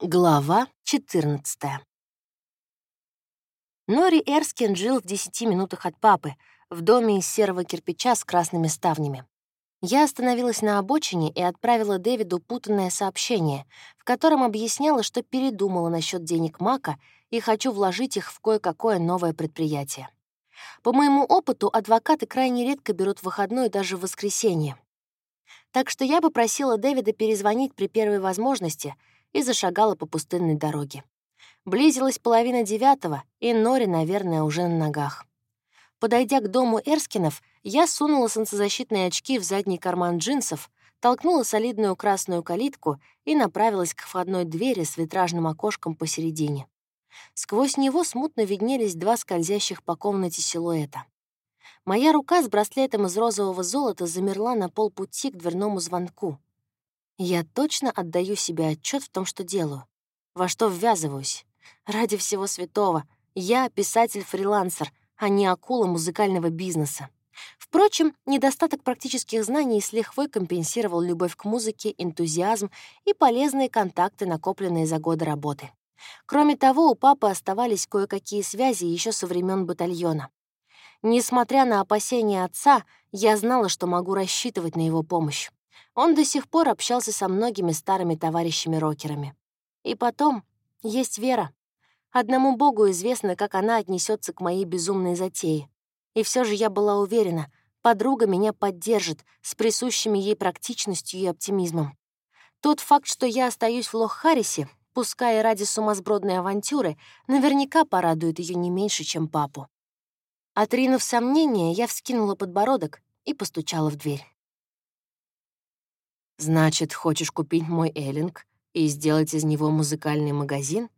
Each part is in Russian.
Глава 14 Нори Эрскин жил в десяти минутах от папы, в доме из серого кирпича с красными ставнями. Я остановилась на обочине и отправила Дэвиду путанное сообщение, в котором объясняла, что передумала насчет денег Мака и хочу вложить их в кое-какое новое предприятие. По моему опыту, адвокаты крайне редко берут выходной даже в воскресенье. Так что я попросила Дэвида перезвонить при первой возможности — и зашагала по пустынной дороге. Близилась половина девятого, и Нори, наверное, уже на ногах. Подойдя к дому Эрскинов, я сунула солнцезащитные очки в задний карман джинсов, толкнула солидную красную калитку и направилась к входной двери с витражным окошком посередине. Сквозь него смутно виднелись два скользящих по комнате силуэта. Моя рука с браслетом из розового золота замерла на полпути к дверному звонку. Я точно отдаю себе отчет в том, что делаю, во что ввязываюсь. Ради всего святого, я писатель-фрилансер, а не акула музыкального бизнеса. Впрочем, недостаток практических знаний с лихвой компенсировал любовь к музыке, энтузиазм и полезные контакты, накопленные за годы работы. Кроме того, у папы оставались кое-какие связи еще со времен батальона. Несмотря на опасения отца, я знала, что могу рассчитывать на его помощь. Он до сих пор общался со многими старыми товарищами-рокерами. И потом, есть Вера. Одному Богу известно, как она отнесется к моей безумной затее. И все же я была уверена, подруга меня поддержит с присущими ей практичностью и оптимизмом. Тот факт, что я остаюсь в Лох-Харрисе, пускай ради сумасбродной авантюры, наверняка порадует ее не меньше, чем папу. Отринув сомнения, я вскинула подбородок и постучала в дверь. «Значит, хочешь купить мой Эллинг и сделать из него музыкальный магазин?»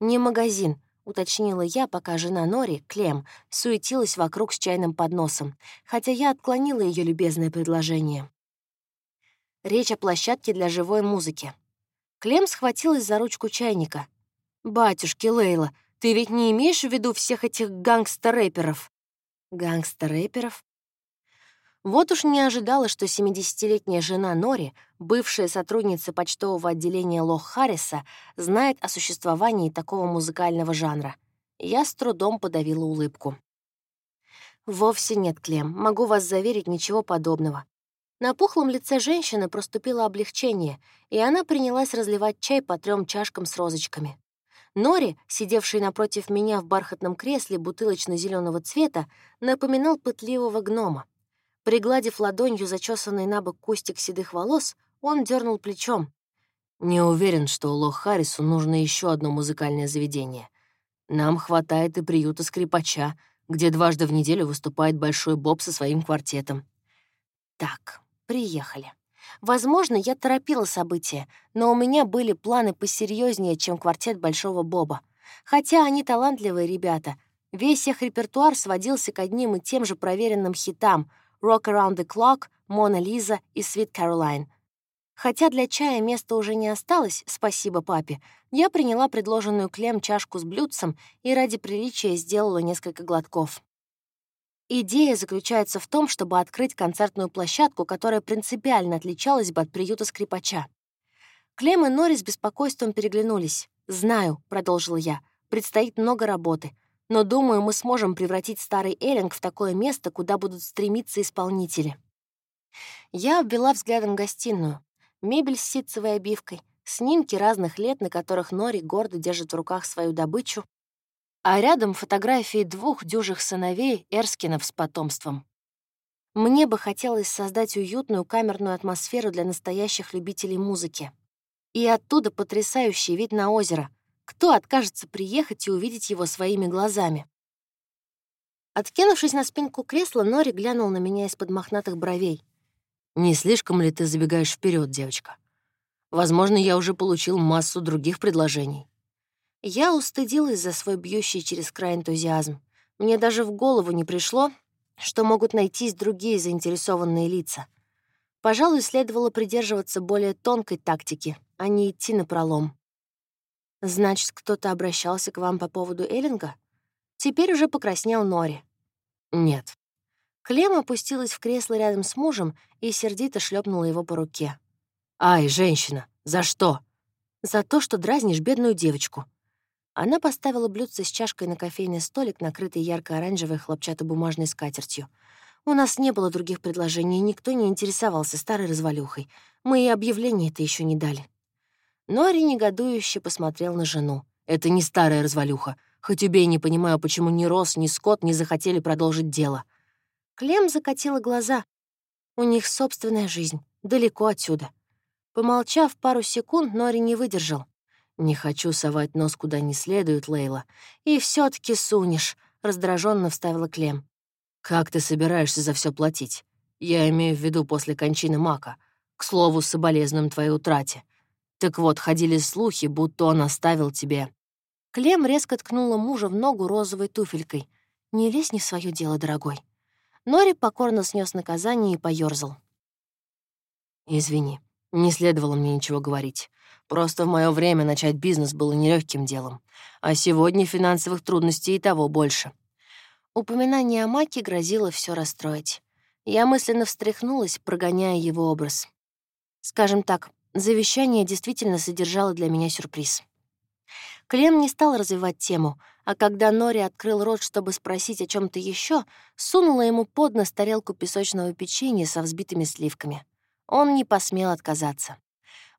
«Не магазин», — уточнила я, пока жена Нори, Клем, суетилась вокруг с чайным подносом, хотя я отклонила ее любезное предложение. Речь о площадке для живой музыки. Клем схватилась за ручку чайника. «Батюшки, Лейла, ты ведь не имеешь в виду всех этих гангстер-рэперов?» «Гангстер-рэперов?» Вот уж не ожидала, что 70-летняя жена Нори, бывшая сотрудница почтового отделения Лох Харриса, знает о существовании такого музыкального жанра. Я с трудом подавила улыбку. «Вовсе нет, Клем, могу вас заверить, ничего подобного». На пухлом лице женщины проступило облегчение, и она принялась разливать чай по трем чашкам с розочками. Нори, сидевший напротив меня в бархатном кресле бутылочно зеленого цвета, напоминал пытливого гнома. Пригладив ладонью зачесанный на бок кустик седых волос, он дернул плечом. «Не уверен, что Лох Харрису нужно еще одно музыкальное заведение. Нам хватает и приюта скрипача, где дважды в неделю выступает Большой Боб со своим квартетом». «Так, приехали. Возможно, я торопила события, но у меня были планы посерьезнее, чем квартет Большого Боба. Хотя они талантливые ребята. Весь их репертуар сводился к одним и тем же проверенным хитам — Rock Around the Clock, Мона Лиза и Sweet Caroline. Хотя для чая места уже не осталось, спасибо папе, я приняла предложенную Клем чашку с блюдцем и ради приличия сделала несколько глотков. Идея заключается в том, чтобы открыть концертную площадку, которая принципиально отличалась бы от приюта скрипача. Клем и Нори с беспокойством переглянулись. «Знаю», — продолжила я, — «предстоит много работы но, думаю, мы сможем превратить старый Эллинг в такое место, куда будут стремиться исполнители. Я обвела взглядом гостиную. Мебель с ситцевой обивкой, снимки разных лет, на которых Нори гордо держит в руках свою добычу, а рядом фотографии двух дюжих сыновей Эрскинов с потомством. Мне бы хотелось создать уютную камерную атмосферу для настоящих любителей музыки. И оттуда потрясающий вид на озеро — кто откажется приехать и увидеть его своими глазами? Откинувшись на спинку кресла, Нори глянул на меня из-под мохнатых бровей. «Не слишком ли ты забегаешь вперед, девочка? Возможно, я уже получил массу других предложений». Я устыдилась за свой бьющий через край энтузиазм. Мне даже в голову не пришло, что могут найтись другие заинтересованные лица. Пожалуй, следовало придерживаться более тонкой тактики, а не идти на пролом. Значит, кто-то обращался к вам по поводу Эллинга? Теперь уже покраснел Нори. Нет. Клем опустилась в кресло рядом с мужем и сердито шлепнула его по руке. «Ай, женщина, за что?» за то, что дразнишь бедную девочку». Она поставила блюдце с чашкой на кофейный столик, накрытый ярко-оранжевой хлопчатобумажной скатертью. У нас не было других предложений, никто не интересовался старой развалюхой. Мы и объявление-то еще не дали. Нори негодующе посмотрел на жену. «Это не старая развалюха. Хоть убей, не понимаю, почему ни Рос, ни Скотт не захотели продолжить дело». Клем закатила глаза. У них собственная жизнь, далеко отсюда. Помолчав пару секунд, Нори не выдержал. «Не хочу совать нос куда не следует, Лейла. И все таки сунешь», — раздраженно вставила Клем. «Как ты собираешься за все платить? Я имею в виду после кончины Мака. К слову, с соболезнуем твоей утрате. Так вот, ходили слухи, будто он оставил тебе...» Клем резко ткнула мужа в ногу розовой туфелькой. «Не лезь не в свое дело, дорогой». Нори покорно снес наказание и поёрзал. «Извини, не следовало мне ничего говорить. Просто в мое время начать бизнес было нелегким делом. А сегодня финансовых трудностей и того больше. Упоминание о Маке грозило все расстроить. Я мысленно встряхнулась, прогоняя его образ. Скажем так, завещание действительно содержало для меня сюрприз. Клем не стал развивать тему, а когда Нори открыл рот, чтобы спросить о чем то еще, сунула ему под нос тарелку песочного печенья со взбитыми сливками. Он не посмел отказаться.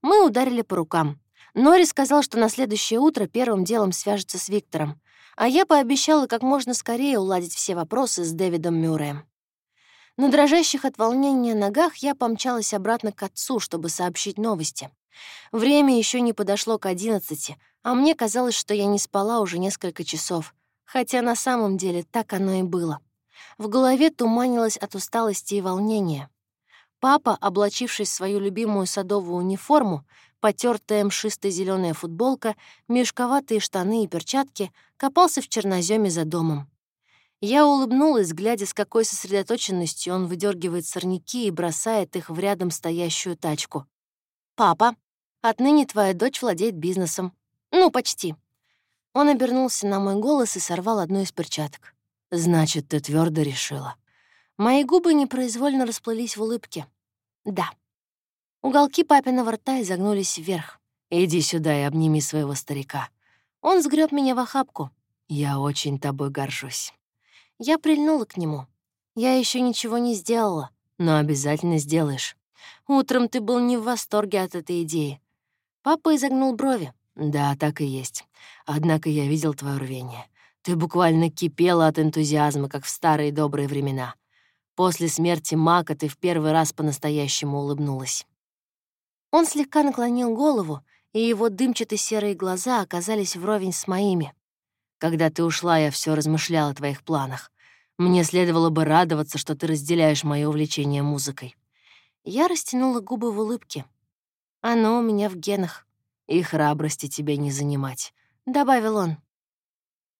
Мы ударили по рукам. Нори сказал, что на следующее утро первым делом свяжется с Виктором, а я пообещала как можно скорее уладить все вопросы с Дэвидом Мюрреем. На дрожащих от волнения ногах я помчалась обратно к отцу, чтобы сообщить новости. Время еще не подошло к одиннадцати, а мне казалось, что я не спала уже несколько часов, хотя на самом деле так оно и было. В голове туманилось от усталости и волнения. Папа, облачившись в свою любимую садовую униформу, потертая мшистая зеленая футболка, мешковатые штаны и перчатки, копался в черноземе за домом. Я улыбнулась, глядя, с какой сосредоточенностью он выдергивает сорняки и бросает их в рядом стоящую тачку. «Папа, отныне твоя дочь владеет бизнесом. Ну, почти». Он обернулся на мой голос и сорвал одну из перчаток. «Значит, ты твердо решила». Мои губы непроизвольно расплылись в улыбке. «Да». Уголки папиного рта изогнулись вверх. «Иди сюда и обними своего старика». Он сгреб меня в охапку. «Я очень тобой горжусь». Я прильнула к нему. «Я еще ничего не сделала, но обязательно сделаешь. Утром ты был не в восторге от этой идеи». Папа изогнул брови. «Да, так и есть. Однако я видел твое рвение. Ты буквально кипела от энтузиазма, как в старые добрые времена. После смерти Мака ты в первый раз по-настоящему улыбнулась». Он слегка наклонил голову, и его дымчатые серые глаза оказались вровень с моими. Когда ты ушла, я все размышляла о твоих планах. Мне следовало бы радоваться, что ты разделяешь мое увлечение музыкой. Я растянула губы в улыбке. Оно у меня в генах. И храбрости тебе не занимать, — добавил он.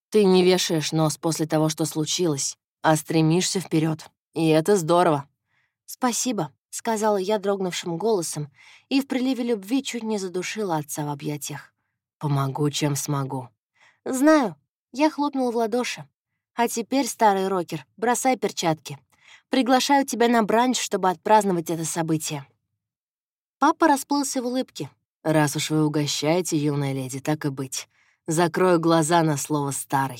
Ты не вешаешь нос после того, что случилось, а стремишься вперед, И это здорово. Спасибо. — сказала я дрогнувшим голосом и в приливе любви чуть не задушила отца в объятиях. «Помогу, чем смогу». «Знаю». Я хлопнула в ладоши. «А теперь, старый рокер, бросай перчатки. Приглашаю тебя на бранч, чтобы отпраздновать это событие». Папа расплылся в улыбке. «Раз уж вы угощаете, юная леди, так и быть. Закрою глаза на слово «старый».